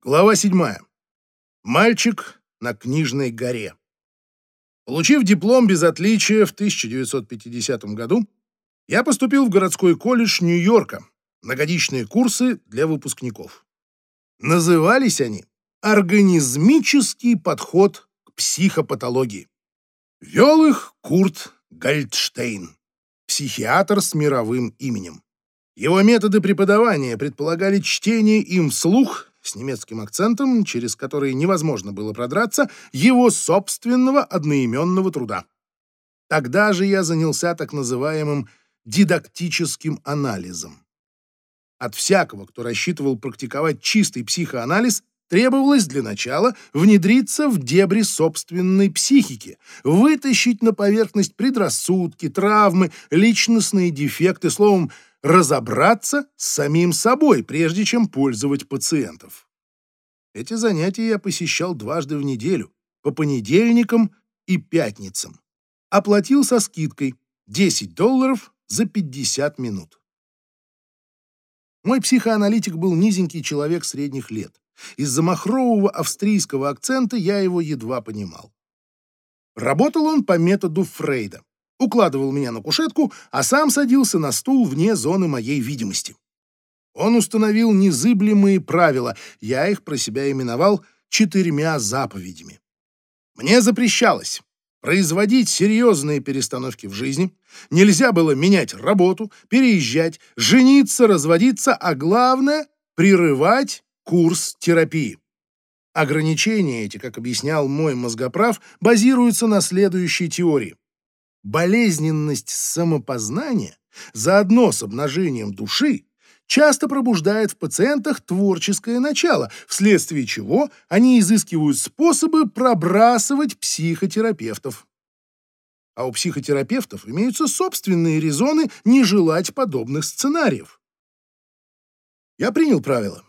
Глава 7. Мальчик на книжной горе. Получив диплом без отличия в 1950 году, я поступил в городской колледж Нью-Йорка на годичные курсы для выпускников. Назывались они «Организмический подход к психопатологии». Вел их Курт Гальдштейн, психиатр с мировым именем. Его методы преподавания предполагали чтение им вслух с немецким акцентом, через который невозможно было продраться, его собственного одноименного труда. Тогда же я занялся так называемым дидактическим анализом. От всякого, кто рассчитывал практиковать чистый психоанализ, требовалось для начала внедриться в дебри собственной психики, вытащить на поверхность предрассудки, травмы, личностные дефекты, словом, разобраться с самим собой, прежде чем пользовать пациентов. Эти занятия я посещал дважды в неделю, по понедельникам и пятницам. Оплатил со скидкой 10 долларов за 50 минут. Мой психоаналитик был низенький человек средних лет. Из-за махрового австрийского акцента я его едва понимал. Работал он по методу Фрейда укладывал меня на кушетку, а сам садился на стул вне зоны моей видимости. Он установил незыблемые правила, я их про себя именовал четырьмя заповедями. Мне запрещалось производить серьезные перестановки в жизни, нельзя было менять работу, переезжать, жениться, разводиться, а главное — прерывать курс терапии. Ограничения эти, как объяснял мой мозгоправ, базируются на следующей теории болезненность самопознания заодно с обнажением души часто пробуждает в пациентах творческое начало, вследствие чего они изыскивают способы пробрасывать психотерапевтов. А у психотерапевтов имеются собственные резоны не желать подобных сценариев. Я принял правила.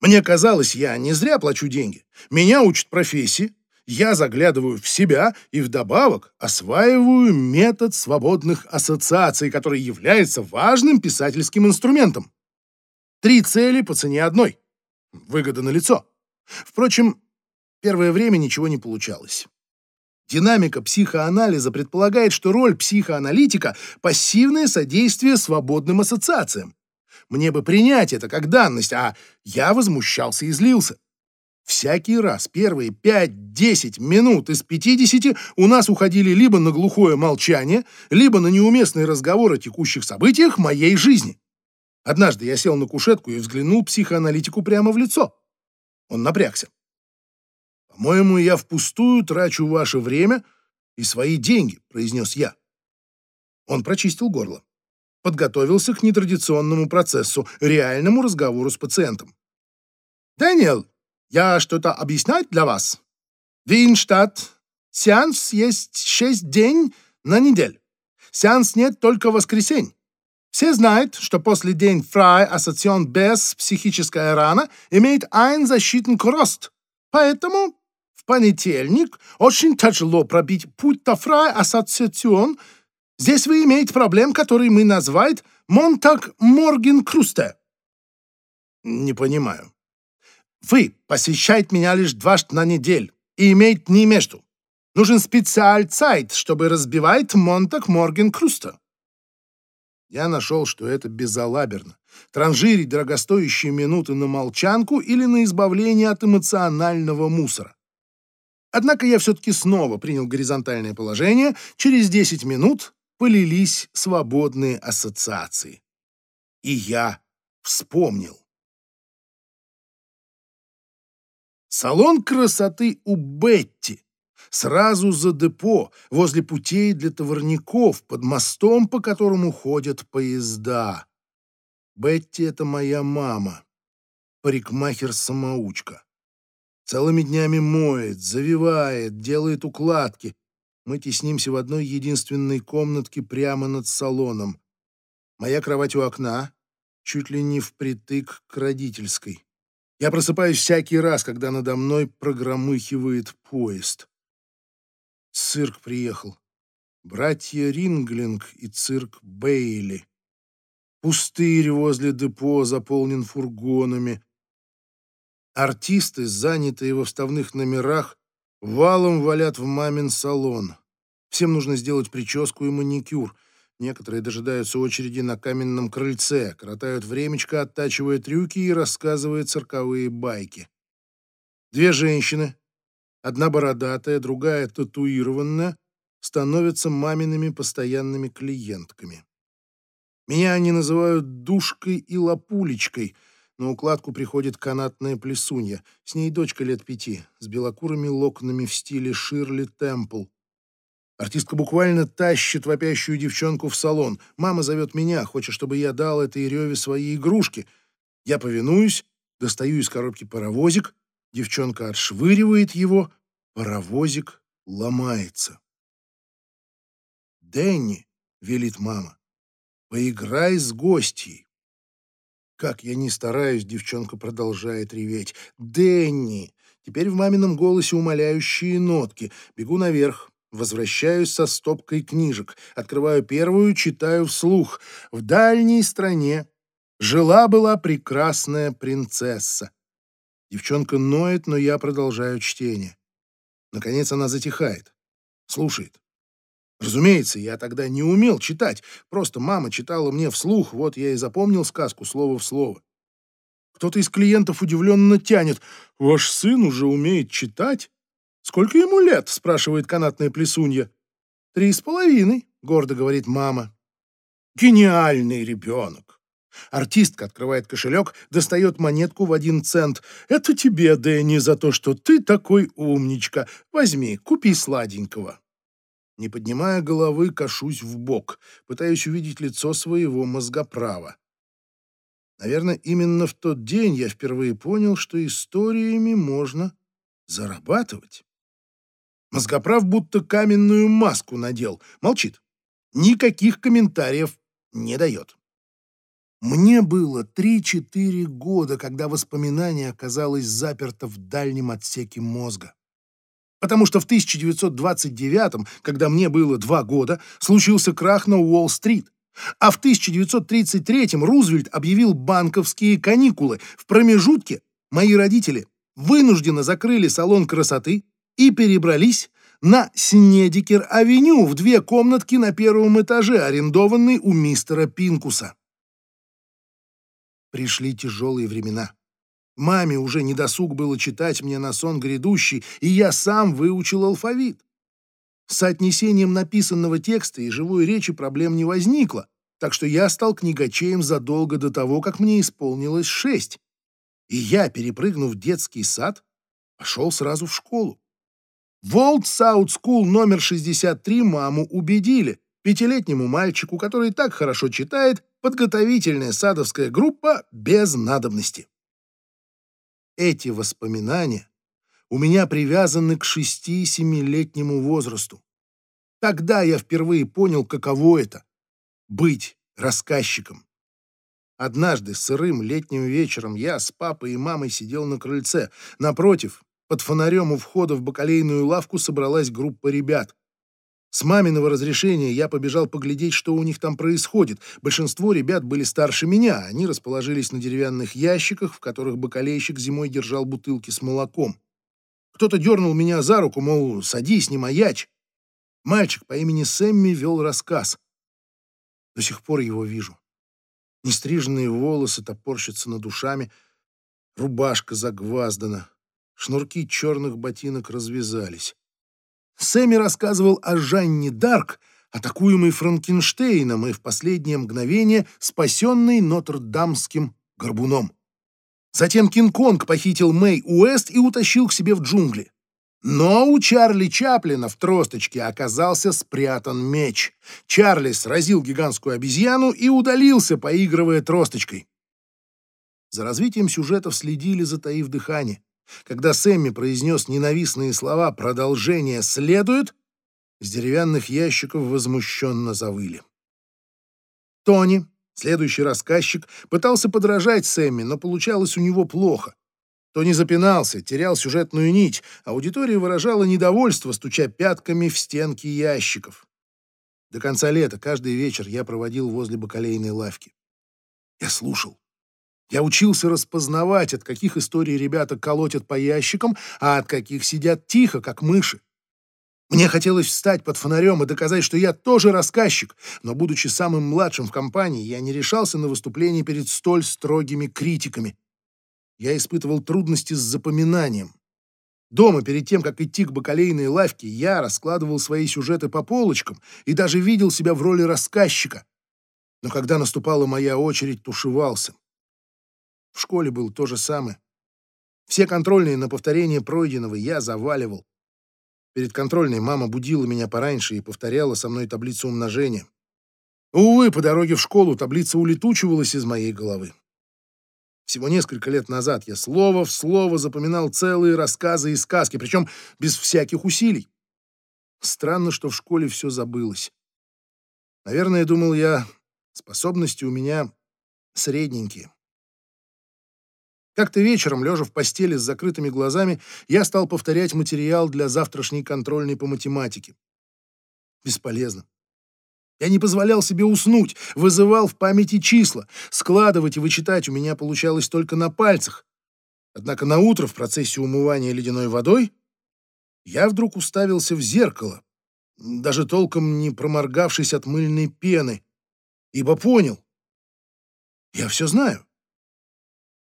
Мне казалось, я не зря плачу деньги. Меня учат профессии, я заглядываю в себя и вдобавок осваиваю метод свободных ассоциаций, который является важным писательским инструментом. Три цели по цене одной. Выгода на лицо. Впрочем, первое время ничего не получалось. Динамика психоанализа предполагает, что роль психоаналитика — пассивное содействие свободным ассоциациям. Мне бы принять это как данность, а я возмущался и злился. Всякий раз первые 5-10 минут из 50 у нас уходили либо на глухое молчание, либо на неуместный разговор о текущих событиях моей жизни. Однажды я сел на кушетку и взглянул психоаналитику прямо в лицо. Он напрягся. «По-моему, я впустую трачу ваше время и свои деньги», — произнес я. Он прочистил горло. Подготовился к нетрадиционному процессу, реальному разговору с пациентом. «Дэниел, я что-то объяснять для вас? Винштадт. Сеанс есть шесть дней на неделю. Сеанс нет только в воскресенье. Все знают, что после день фрай ассоцион без психическая рана имеет ein защитный рост. Поэтому в понедельник очень тяжело пробить путь до фрай ассоциацион. Здесь вы имеете проблем, которые мы называем Монтак Морген Крусте. Не понимаю. Вы посещаете меня лишь дважды на неделю и имеете не между. Нужен специальцайт, чтобы разбивать Монтак Морген Круста. Я нашел, что это безалаберно. Транжирить дорогостоящие минуты на молчанку или на избавление от эмоционального мусора. Однако я все-таки снова принял горизонтальное положение. Через 10 минут полились свободные ассоциации. И я вспомнил. Салон красоты у Бетти. Сразу за депо, возле путей для товарников, под мостом, по которому ходят поезда. Бетти — это моя мама, парикмахер-самоучка. Целыми днями моет, завивает, делает укладки. Мы теснимся в одной единственной комнатке прямо над салоном. Моя кровать у окна, чуть ли не впритык к родительской. Я просыпаюсь всякий раз, когда надо мной прогромыхивает поезд. Цирк приехал. Братья Ринглинг и цирк Бейли. Пустырь возле депо заполнен фургонами. Артисты, занятые во вставных номерах, валом валят в мамин салон. Всем нужно сделать прическу и маникюр. Некоторые дожидаются очереди на каменном крыльце, коротают времечко, оттачивая трюки и рассказывая цирковые байки. Две женщины, одна бородатая, другая татуированная, становятся мамиными постоянными клиентками. Меня они называют душкой и лапулечкой — на укладку приходит канатная плесунья. С ней дочка лет пяти, с белокурыми локонами в стиле Ширли Темпл. Артистка буквально тащит вопящую девчонку в салон. Мама зовет меня, хочет, чтобы я дал этой Реве свои игрушки. Я повинуюсь, достаю из коробки паровозик. Девчонка отшвыривает его. Паровозик ломается. «Дэнни», — велит мама, — «поиграй с гостьей». Как я не стараюсь, девчонка продолжает реветь. «Дэнни!» Теперь в мамином голосе умоляющие нотки. Бегу наверх, возвращаюсь со стопкой книжек. Открываю первую, читаю вслух. В дальней стране жила-была прекрасная принцесса. Девчонка ноет, но я продолжаю чтение. Наконец она затихает. Слушает. Разумеется, я тогда не умел читать, просто мама читала мне вслух, вот я и запомнил сказку слово в слово. Кто-то из клиентов удивленно тянет. «Ваш сын уже умеет читать?» «Сколько ему лет?» — спрашивает канатная плесунья. «Три с половиной», — гордо говорит мама. «Гениальный ребенок!» Артистка открывает кошелек, достает монетку в один цент. «Это тебе, Дэнни, за то, что ты такой умничка. Возьми, купи сладенького». Не поднимая головы, кашусь в бок, пытаюсь увидеть лицо своего мозгоправа. Наверное, именно в тот день я впервые понял, что историями можно зарабатывать. Мозгоправ будто каменную маску надел, молчит. Никаких комментариев не дает. Мне было 3-4 года, когда воспоминание оказалось заперто в дальнем отсеке мозга. Потому что в 1929, когда мне было два года, случился крах на Уолл-стрит. А в 1933 Рузвельт объявил банковские каникулы. В промежутке мои родители вынужденно закрыли салон красоты и перебрались на Снедикер-авеню в две комнатки на первом этаже, арендованные у мистера Пинкуса. Пришли тяжелые времена. Маме уже не досуг было читать мне на сон грядущий, и я сам выучил алфавит. С соотнесением написанного текста и живой речи проблем не возникло, так что я стал книгачеем задолго до того, как мне исполнилось шесть. И я, перепрыгнув детский сад, пошел сразу в школу. Волт South School номер 63 маму убедили. Пятилетнему мальчику, который так хорошо читает, подготовительная садовская группа без надобности эти воспоминания у меня привязаны к шести-семилетнему возрасту. Тогда я впервые понял, каково это — быть рассказчиком. Однажды сырым летним вечером я с папой и мамой сидел на крыльце. Напротив, под фонарем у входа в бакалейную лавку собралась группа ребят. С маминого разрешения я побежал поглядеть, что у них там происходит. Большинство ребят были старше меня. Они расположились на деревянных ящиках, в которых бакалейщик зимой держал бутылки с молоком. Кто-то дернул меня за руку, мол, садись, не маячь. Мальчик по имени Сэмми вел рассказ. До сих пор его вижу. Нестриженные волосы топорщатся над душами, рубашка загваздана, шнурки черных ботинок развязались. Сэмми рассказывал о Жанне Дарк, атакуемой Франкенштейном и в последнее мгновение спасенной Нотр-Дамским горбуном. Затем Кинг-Конг похитил Мэй Уэст и утащил к себе в джунгли. Но у Чарли Чаплина в тросточке оказался спрятан меч. Чарли сразил гигантскую обезьяну и удалился, поигрывая тросточкой. За развитием сюжетов следили, затаив дыхание. Когда Сэмми произнес ненавистные слова «продолжение следует», с деревянных ящиков возмущенно завыли. Тони, следующий рассказчик, пытался подражать Сэмми, но получалось у него плохо. Тони запинался, терял сюжетную нить, аудитория выражала недовольство, стуча пятками в стенки ящиков. До конца лета каждый вечер я проводил возле бакалейной лавки. Я слушал. Я учился распознавать, от каких историй ребята колотят по ящикам, а от каких сидят тихо, как мыши. Мне хотелось встать под фонарем и доказать, что я тоже рассказчик, но, будучи самым младшим в компании, я не решался на выступление перед столь строгими критиками. Я испытывал трудности с запоминанием. Дома, перед тем, как идти к бакалейной лавке, я раскладывал свои сюжеты по полочкам и даже видел себя в роли рассказчика. Но когда наступала моя очередь, тушевался. В школе было то же самое. Все контрольные на повторение пройденного я заваливал. Перед контрольной мама будила меня пораньше и повторяла со мной таблицу умножения. Увы, по дороге в школу таблица улетучивалась из моей головы. Всего несколько лет назад я слово в слово запоминал целые рассказы и сказки, причем без всяких усилий. Странно, что в школе все забылось. Наверное, думал я, способности у меня средненькие. Как-то вечером, лежа в постели с закрытыми глазами, я стал повторять материал для завтрашней контрольной по математике. Бесполезно. Я не позволял себе уснуть, вызывал в памяти числа. Складывать и вычитать у меня получалось только на пальцах. Однако на утро в процессе умывания ледяной водой я вдруг уставился в зеркало, даже толком не проморгавшись от мыльной пены, ибо понял. Я все знаю.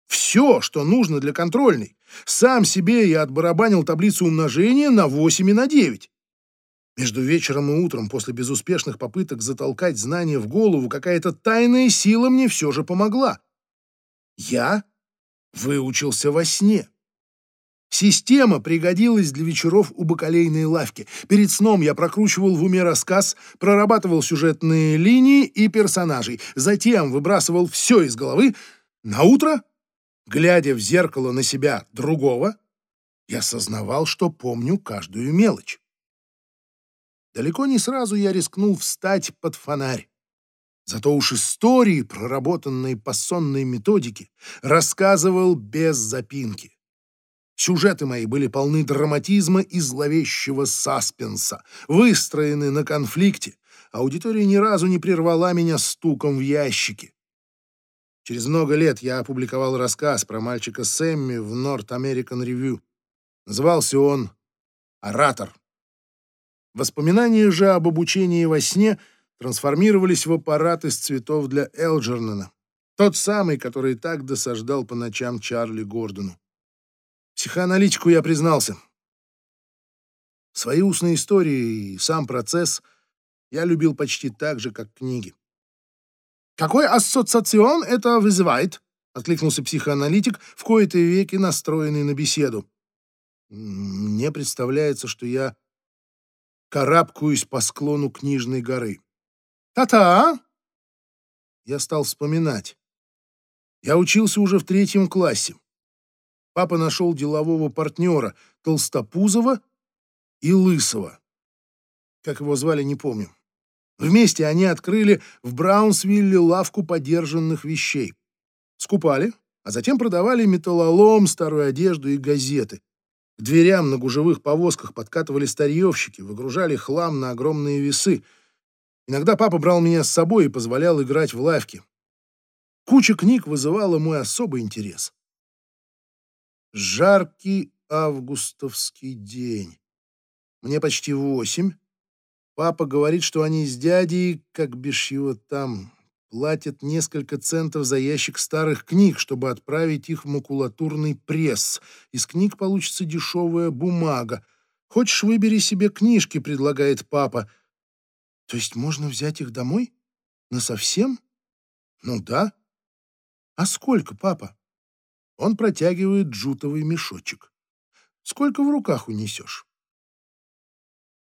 Все, что нужно для контрольной. Сам себе я отбарабанил таблицу умножения на 8 и на 9. Между вечером и утром, после безуспешных попыток затолкать знания в голову, какая-то тайная сила мне все же помогла. Я выучился во сне. Система пригодилась для вечеров у бакалейной лавки. Перед сном я прокручивал в уме рассказ, прорабатывал сюжетные линии и персонажей, затем выбрасывал все из головы. На утро Глядя в зеркало на себя другого, я осознавал, что помню каждую мелочь. Далеко не сразу я рискнул встать под фонарь. Зато уж истории, проработанные по сонной методике, рассказывал без запинки. Сюжеты мои были полны драматизма и зловещего саспенса, выстроены на конфликте. Аудитория ни разу не прервала меня стуком в ящике. Через много лет я опубликовал рассказ про мальчика Сэмми в North American Review. Назывался он «Оратор». Воспоминания же об обучении во сне трансформировались в аппарат из цветов для Элджернона, тот самый, который так досаждал по ночам Чарли Гордону. Психоаналитику я признался. Свои устные истории и сам процесс я любил почти так же, как книги. «Какой ассоциацион это вызывает?» — откликнулся психоаналитик, в кои-то веки настроенный на беседу. «Мне представляется, что я карабкаюсь по склону книжной горы». «Та-та!» Я стал вспоминать. Я учился уже в третьем классе. Папа нашел делового партнера, Толстопузова и Лысого. Как его звали, не помню. Вместе они открыли в Браунсвилле лавку подержанных вещей. Скупали, а затем продавали металлолом, старую одежду и газеты. К дверям на гужевых повозках подкатывали старьевщики, выгружали хлам на огромные весы. Иногда папа брал меня с собой и позволял играть в лавке. Куча книг вызывала мой особый интерес. Жаркий августовский день. Мне почти восемь. Папа говорит, что они с дядей, как бишь его там, платят несколько центов за ящик старых книг, чтобы отправить их в макулатурный пресс. Из книг получится дешевая бумага. Хочешь, выбери себе книжки, предлагает папа. То есть можно взять их домой? Насовсем? Ну да. А сколько, папа? Он протягивает джутовый мешочек. Сколько в руках унесешь?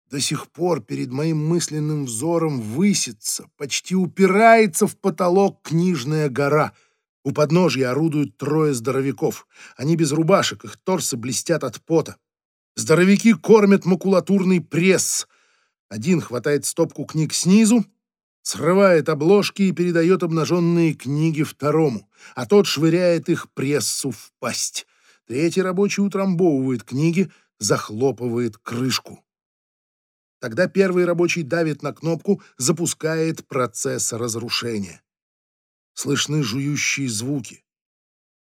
До сих пор перед моим мысленным взором высится, почти упирается в потолок книжная гора. У подножья орудуют трое здоровяков. Они без рубашек, их торсы блестят от пота. Здоровяки кормят макулатурный пресс. Один хватает стопку книг снизу, срывает обложки и передает обнаженные книги второму, а тот швыряет их прессу в пасть. Третий рабочий утрамбовывает книги, захлопывает крышку. Тогда первый рабочий давит на кнопку, запускает процесс разрушения. Слышны жующие звуки.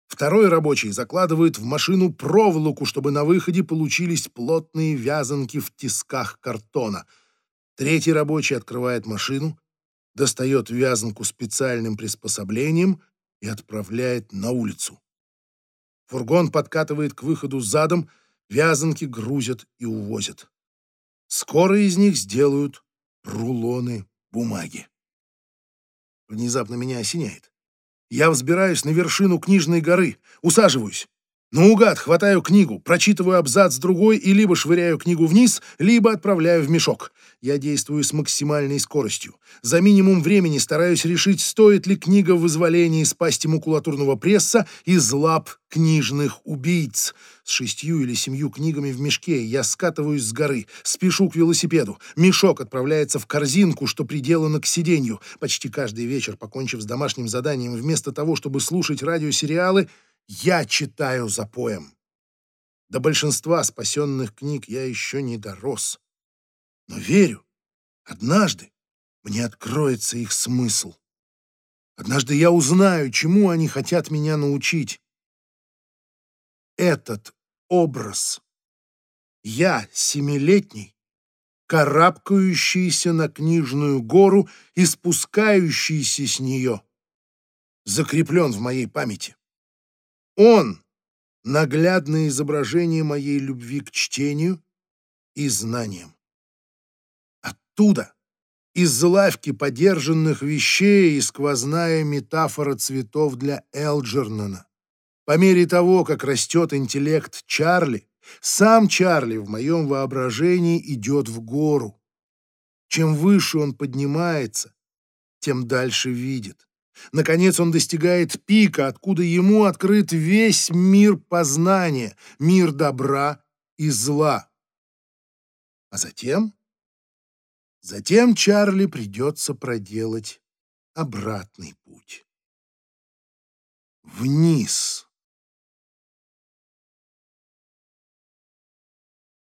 Второй рабочий закладывает в машину проволоку, чтобы на выходе получились плотные вязанки в тисках картона. Третий рабочий открывает машину, достает вязанку специальным приспособлением и отправляет на улицу. Фургон подкатывает к выходу задом, вязанки грузят и увозят. Скоро из них сделают рулоны бумаги. Внезапно меня осеняет. Я взбираюсь на вершину книжной горы, усаживаюсь. Наугад хватаю книгу, прочитываю абзац другой и либо швыряю книгу вниз, либо отправляю в мешок. Я действую с максимальной скоростью. За минимум времени стараюсь решить, стоит ли книга в вызволении из пасти макулатурного пресса из лап книжных убийц. С шестью или семью книгами в мешке я скатываюсь с горы, спешу к велосипеду. Мешок отправляется в корзинку, что приделано к сиденью. Почти каждый вечер, покончив с домашним заданием, вместо того, чтобы слушать радиосериалы, я читаю запоем. До большинства спасенных книг я еще не дорос. Но верю, однажды мне откроется их смысл. Однажды я узнаю, чему они хотят меня научить. Этот образ. Я, семилетний, карабкающийся на книжную гору и спускающийся с нее, закреплен в моей памяти. Он — наглядное изображение моей любви к чтению и знаниям. Оттуда, из лавки подержанных вещей и сквозная метафора цветов для Элджернона. По мере того, как растет интеллект Чарли, сам Чарли в моем воображении идет в гору. Чем выше он поднимается, тем дальше видит. Наконец он достигает пика, откуда ему открыт весь мир познания, мир добра и зла. А затем... Затем Чарли придется проделать обратный путь. Вниз.